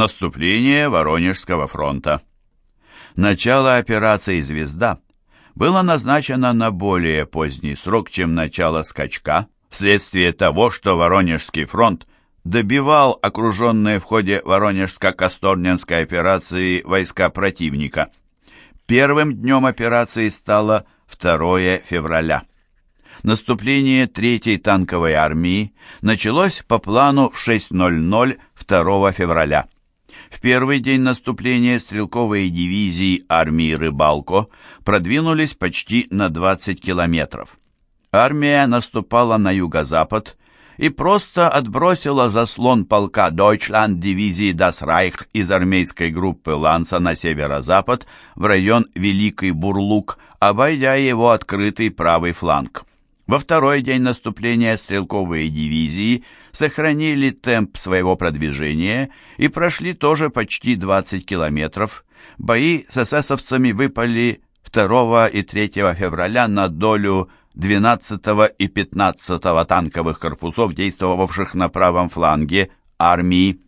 Наступление Воронежского фронта. Начало операции «Звезда» было назначено на более поздний срок, чем начало скачка, вследствие того, что Воронежский фронт добивал окруженные в ходе Воронежско-Касторненской операции войска противника. Первым днем операции стало 2 февраля. Наступление 3-й танковой армии началось по плану в 6.00 2 февраля. В первый день наступления стрелковые дивизии армии Рыбалко продвинулись почти на 20 километров. Армия наступала на юго-запад и просто отбросила заслон полка Deutschland дивизии Das Reich из армейской группы Ланса на северо-запад в район Великий Бурлук, обойдя его открытый правый фланг. Во второй день наступления стрелковые дивизии сохранили темп своего продвижения и прошли тоже почти 20 километров. Бои с эсэсовцами выпали 2 и 3 февраля на долю 12 и 15 танковых корпусов, действовавших на правом фланге армии.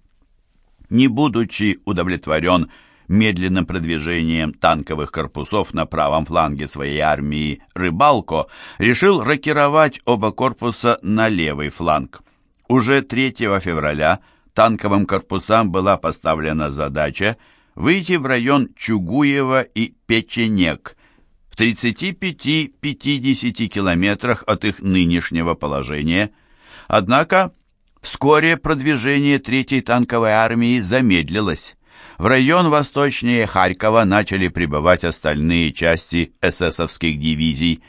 Не будучи удовлетворен медленным продвижением танковых корпусов на правом фланге своей армии Рыбалко решил рокировать оба корпуса на левый фланг. Уже 3 февраля танковым корпусам была поставлена задача выйти в район Чугуева и Печенек в 35-50 километрах от их нынешнего положения. Однако вскоре продвижение 3-й танковой армии замедлилось. В район восточнее Харькова начали прибывать остальные части эсэсовских дивизий.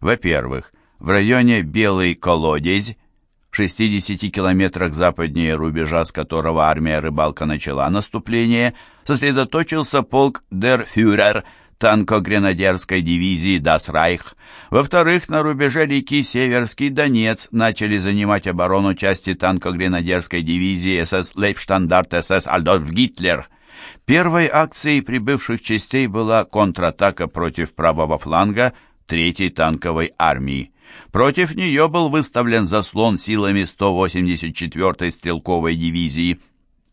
Во-первых, в районе Белый Колодезь, в 60 километрах западнее рубежа, с которого армия Рыбалка начала наступление, сосредоточился полк «Дер Фюрер» танко-гренадерской дивизии «Das Reich». Во-вторых, на рубеже реки Северский Донец начали занимать оборону части танко-гренадерской дивизии СС Лейбштандарт СС Альдольф Гитлер – Первой акцией прибывших частей была контратака против правого фланга Третьей танковой армии. Против нее был выставлен заслон силами 184-й стрелковой дивизии.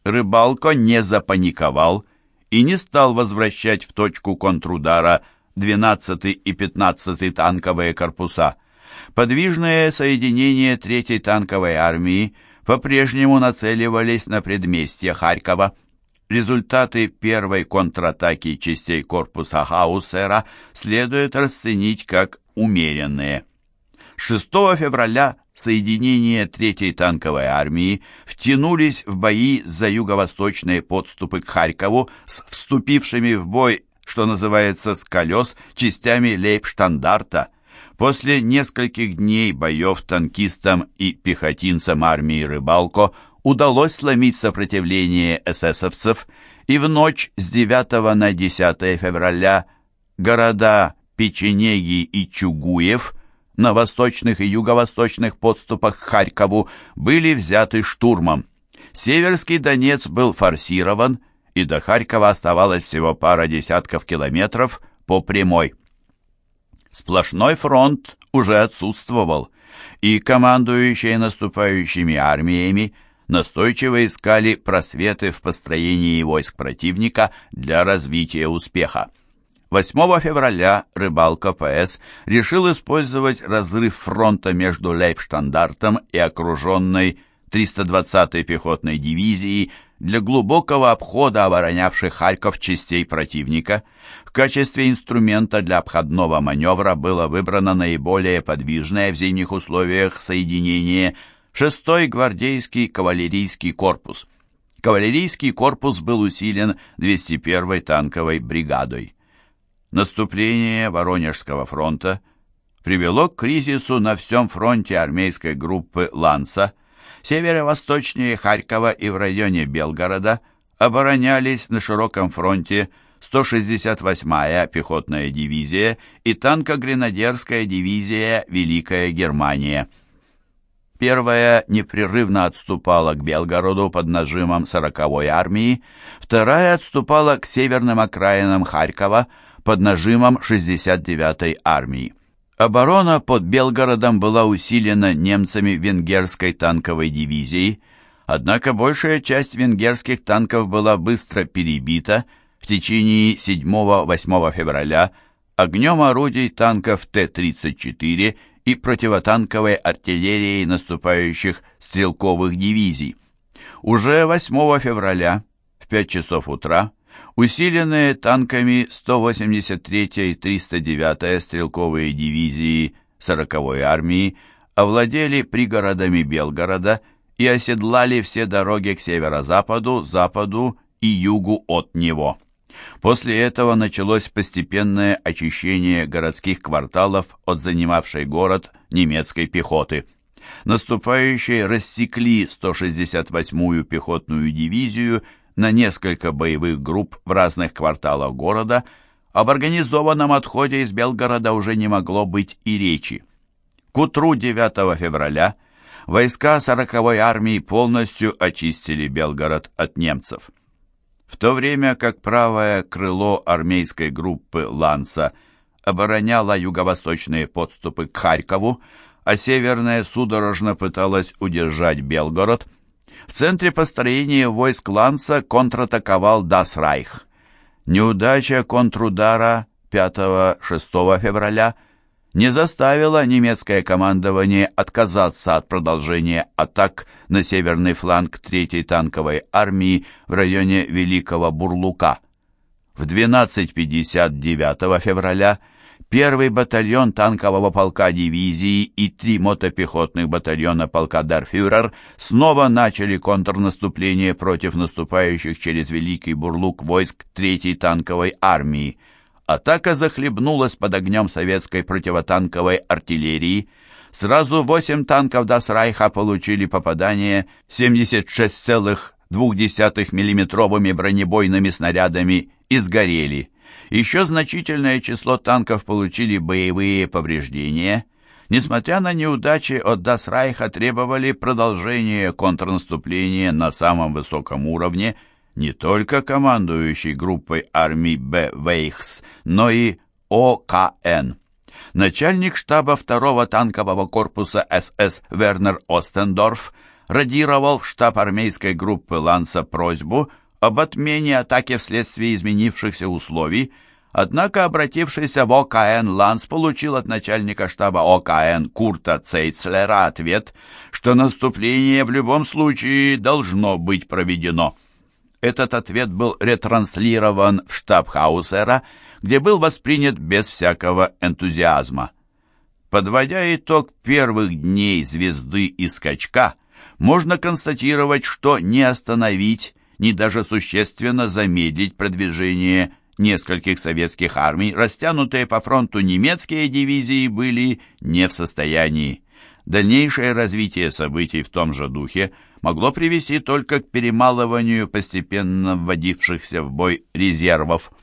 Рыбалко не запаниковал и не стал возвращать в точку контрудара 12-й и 15-й танковые корпуса. Подвижные соединения 3-й танковой армии по-прежнему нацеливались на предместье Харькова. Результаты первой контратаки частей корпуса Хаусера следует расценить как умеренные. 6 февраля соединения 3-й танковой армии втянулись в бои за юго-восточные подступы к Харькову с вступившими в бой, что называется, с колес, частями лейбштандарта. После нескольких дней боев танкистам и пехотинцам армии Рыбалко удалось сломить сопротивление эсэсовцев, и в ночь с 9 на 10 февраля города Печенеги и Чугуев на восточных и юго-восточных подступах к Харькову были взяты штурмом. Северский Донец был форсирован, и до Харькова оставалось всего пара десятков километров по прямой. Сплошной фронт уже отсутствовал, и командующие наступающими армиями – настойчиво искали просветы в построении войск противника для развития успеха. 8 февраля рыбалка ПС решил использовать разрыв фронта между Лейбштандартом и окруженной 320-й пехотной дивизией для глубокого обхода оборонявших Харьков частей противника. В качестве инструмента для обходного маневра было выбрано наиболее подвижное в зимних условиях соединение – Шестой гвардейский кавалерийский корпус. Кавалерийский корпус был усилен 201-й танковой бригадой. Наступление Воронежского фронта привело к кризису на всем фронте армейской группы «Ланса». Северо-восточнее Харькова и в районе Белгорода оборонялись на широком фронте 168-я пехотная дивизия и танко-гренадерская дивизия «Великая Германия». Первая непрерывно отступала к Белгороду под нажимом 40-й армии, вторая отступала к северным окраинам Харькова под нажимом 69-й армии. Оборона под Белгородом была усилена немцами венгерской танковой дивизией, Однако большая часть венгерских танков была быстро перебита в течение 7-8 февраля огнем орудий танков Т-34 и противотанковой артиллерией наступающих стрелковых дивизий. Уже 8 февраля в 5 часов утра усиленные танками 183-й и 309-я стрелковые дивизии 40-й армии овладели пригородами Белгорода и оседлали все дороги к северо-западу, западу и югу от него. После этого началось постепенное очищение городских кварталов от занимавшей город немецкой пехоты. Наступающие рассекли 168-ю пехотную дивизию на несколько боевых групп в разных кварталах города, об организованном отходе из Белгорода уже не могло быть и речи. К утру 9 февраля войска 40-й армии полностью очистили Белгород от немцев. В то время как правое крыло армейской группы «Ланса» обороняло юго-восточные подступы к Харькову, а северная судорожно пыталась удержать Белгород, в центре построения войск Ланса контратаковал Дасрайх. Неудача контрудара 5-6 февраля – не заставило немецкое командование отказаться от продолжения атак на северный фланг 3-й танковой армии в районе Великого Бурлука. В 12.59 февраля первый батальон танкового полка дивизии и три мотопехотных батальона полка Дарфюрер снова начали контрнаступление против наступающих через Великий Бурлук войск 3-й танковой армии – Атака захлебнулась под огнем советской противотанковой артиллерии. Сразу восемь танков Дасрайха получили попадание 76,2 миллиметровыми бронебойными снарядами и сгорели. Еще значительное число танков получили боевые повреждения. Несмотря на неудачи, от «Дас Райха» требовали продолжения контрнаступления на самом высоком уровне – не только командующий группой армий Б. Вейхс, но и ОКХ. Начальник штаба второго танкового корпуса СС Вернер Остендорф радировал в штаб армейской группы Ланца просьбу об отмене атаки вследствие изменившихся условий, однако обратившийся в ОКН Ланс получил от начальника штаба ОКН Курта Цейцлера ответ, что наступление в любом случае должно быть проведено. Этот ответ был ретранслирован в штаб Хаусера, где был воспринят без всякого энтузиазма. Подводя итог первых дней звезды и скачка, можно констатировать, что не остановить, ни даже существенно замедлить продвижение нескольких советских армий, растянутые по фронту немецкие дивизии были не в состоянии. Дальнейшее развитие событий в том же духе могло привести только к перемалыванию постепенно вводившихся в бой резервов.